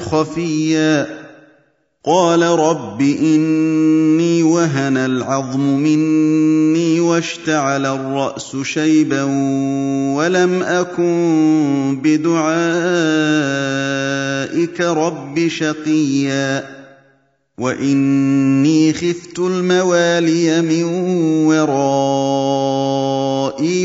خفيا. قال رب إني وهن العظم مني واشتعل الرأس شيبا ولم أكن بدعائك رب شقيا. وإني خفت الموالي من ورائي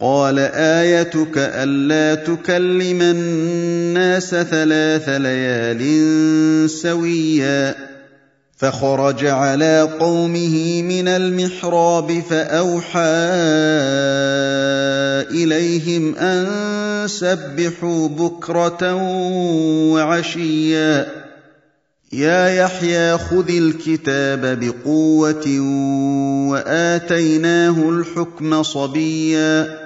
قال آيتك ألا تكلم الناس ثلاث ليال سويا فخرج على قومه من المحراب فأوحى إليهم أن سبحوا بكرة وعشيا. يا يحيى خذ الكتاب بقوة وآتيناه الحكم صبيا.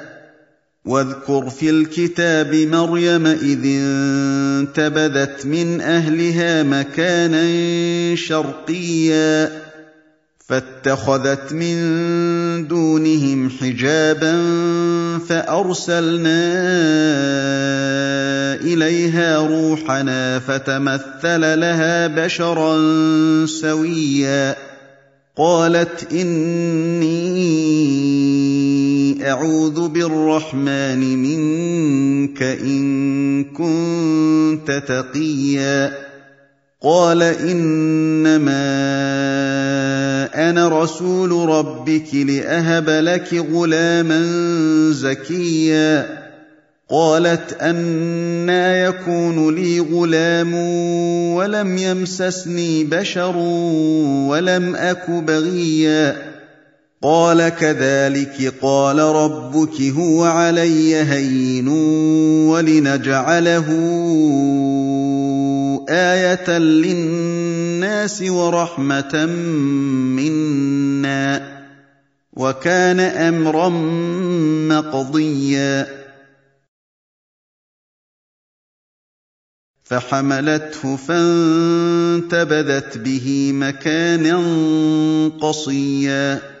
واذكر في الكتاب مريم إذ انتبذت من أهلها مكانا شرقيا فاتخذت من دونهم حجابا فأرسلنا إليها روحنا فتمثل لها بشرا سويا قالت إني أعوذ بالرحمن منك إن كنت تقيا. قال إنما أنا رسول ربك لأهب لك غلاما زكيا. قالت أنا يكون لي غلام ولم يمسسني بشر ولم أك بغيا. قال كذلك قال ربك هو علي هين ولنجعله آية للناس ورحمة منا وكان أمرا مقضيا. فحملته فانتبذت به مكانا قصيا.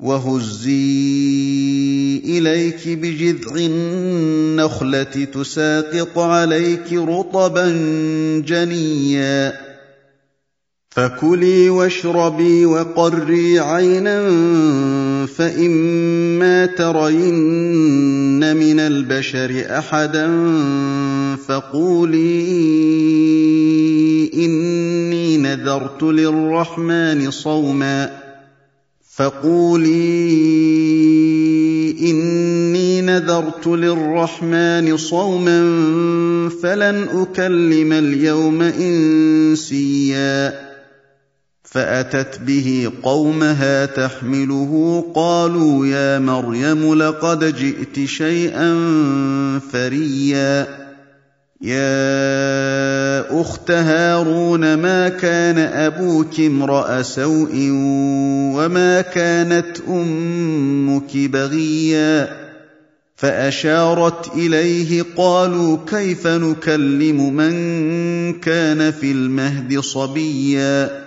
وهزي إليك بجذع النخلة تساقط عليك رطبا جنيا. فكلي واشربي وقري عينا فإما ترين من البشر أحدا فقولي إني نذرت للرحمن صوما. فقولي إني نذرت للرحمن صوما فلن أكلم اليوم إنسيا فاتت به قومها تحمله قالوا يا مريم لقد جئت شيئا فريا يا اخت هارون ما كان أبوك امرا سوء وما كانت أمك بغيا فاشارت اليه قالوا كيف نكلم من كان في المهد صبيا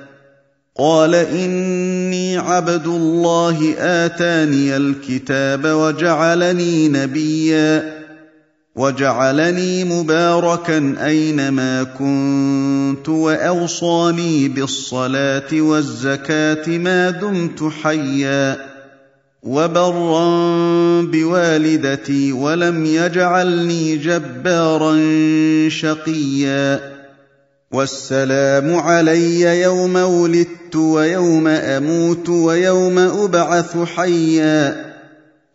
قال اني عبد الله اتاني الكتاب وجعلني نبيا وجعلني مباركا أينما كنت وأوصاني بالصلاة والزكاة ما دمت حيا وبرا بوالدتي ولم يجعلني جبارا شقيا والسلام علي يوم ولدت ويوم أموت ويوم أبعث حيا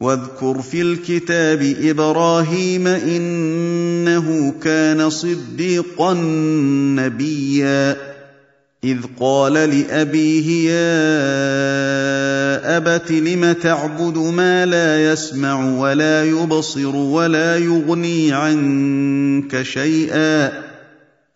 واذكر في الكتاب إبراهيم إنه كان صديقا نبيا. إذ قال لأبيه يا أبت لم تعبد ما لا يسمع ولا يبصر ولا يغني عنك شيئا؟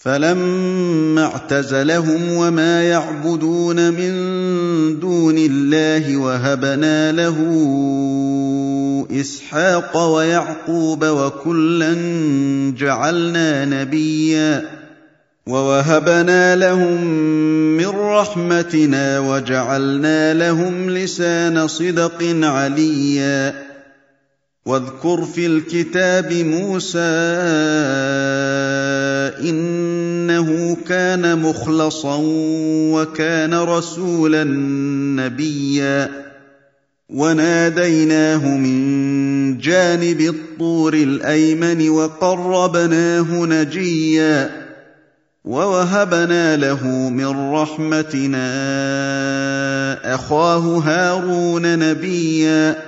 فلما اعتزلهم وما يعبدون من دون الله وهبنا له إسحاق ويعقوب وكلا جعلنا نبيا ووهبنا لهم من رحمتنا وجعلنا لهم لسان صدق عليا واذكر في الكتاب موسى انه كان مخلصا وكان رسولا نبيا وناديناه من جانب الطور الأيمن وقربناه نجيا ووهبنا له من رحمتنا أخاه هارون نبيا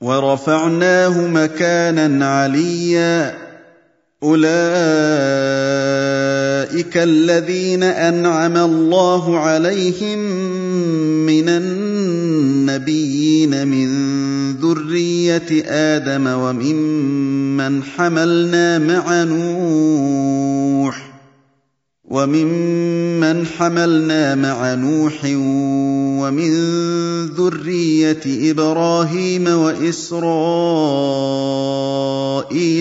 ورفعناه مكانا عليا. أولئك الذين أنعم الله عليهم من النبيين من ذرية آدم وممن حملنا مع نوح. وممن حملنا مع نوح ومن ذرية إبراهيم وإسرائيل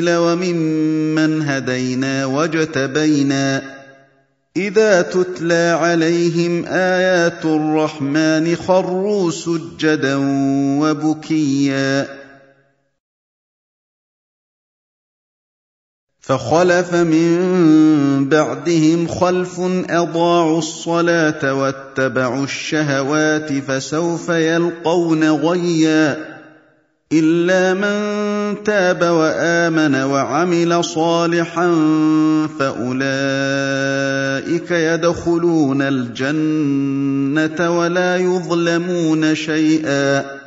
وممن هدينا واجتبينا إذا تتلى عليهم آيات الرحمن خروا سجدا وبكيا فخلف من بعدهم خلف أضاعوا الصلاة واتبعوا الشهوات فسوف يلقون غيا إلا من تاب وآمن وعمل صالحا فأولئك يدخلون الجنة ولا يظلمون شيئا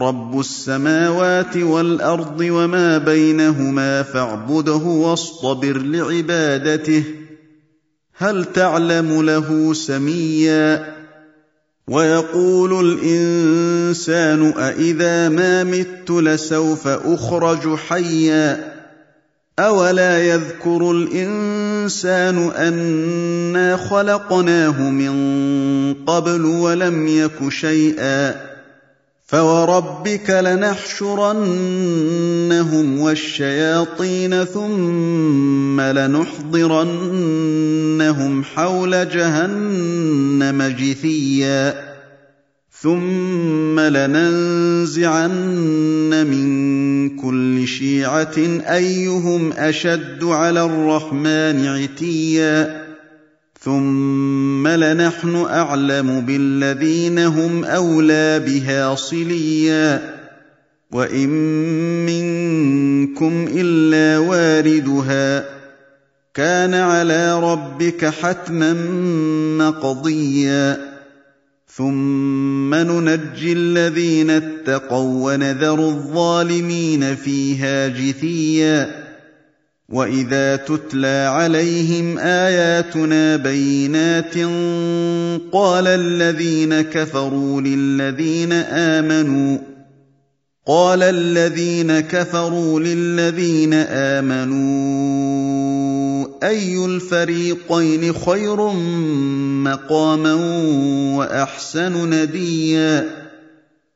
رب السماوات والارض وما بينهما فاعبده واصطبر لعبادته هل تعلم له سميا ويقول الانسان أإذا ما مت لسوف اخرج حيا اولا يذكر الانسان انا خلقناه من قبل ولم يك شيئا فوربك لنحشرنهم والشياطين ثم لنحضرنهم حول جهنم جثيا ثم لننزعن من كل شيعه ايهم اشد على الرحمن عتيا ثم لنحن اعلم بالذين هم اولى بها صليا وان منكم الا واردها كان على ربك حتما مقضيا ثم ننجي الذين اتقوا ونذر الظالمين فيها جثيا واذا تتلى عليهم اياتنا بينات قال الذين كفروا للذين امنوا قال الذين كفروا للذين امنوا اي الفريقين خير مقاما واحسن نديا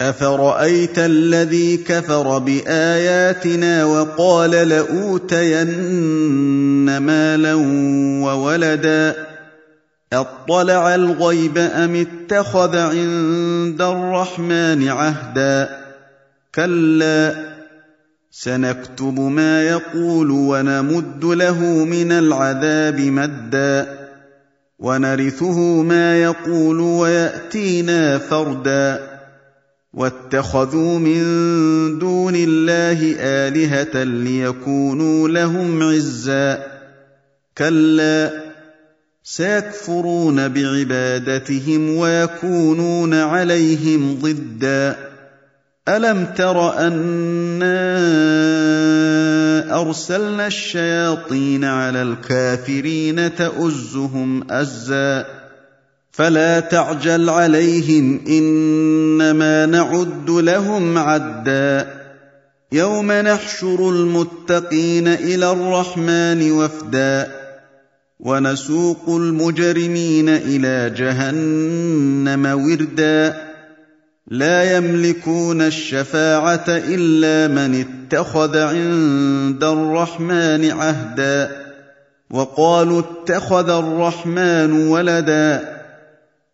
افرايت الذي كفر باياتنا وقال لاوتين مالا وولدا اطلع الغيب ام اتخذ عند الرحمن عهدا كلا سنكتب ما يقول ونمد له من العذاب مدا ونرثه ما يقول وياتينا فردا واتخذوا من دون الله آلهة ليكونوا لهم عزا. كلا سيكفرون بعبادتهم ويكونون عليهم ضدا. ألم تر أنا أرسلنا الشياطين على الكافرين تؤزهم أزا؟ فلا تعجل عليهم إنما نعد لهم عدا. يوم نحشر المتقين إلى الرحمن وفدا. ونسوق المجرمين إلى جهنم وردا. لا يملكون الشفاعة إلا من اتخذ عند الرحمن عهدا. وقالوا اتخذ الرحمن ولدا.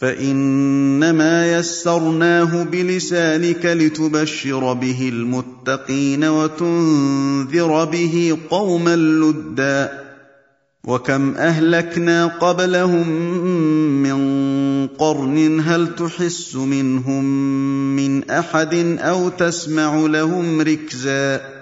فإنما يسرناه بلسانك لتبشر به المتقين وتنذر به قوما لدا وكم أهلكنا قبلهم من قرن هل تحس منهم من أحد أو تسمع لهم ركزا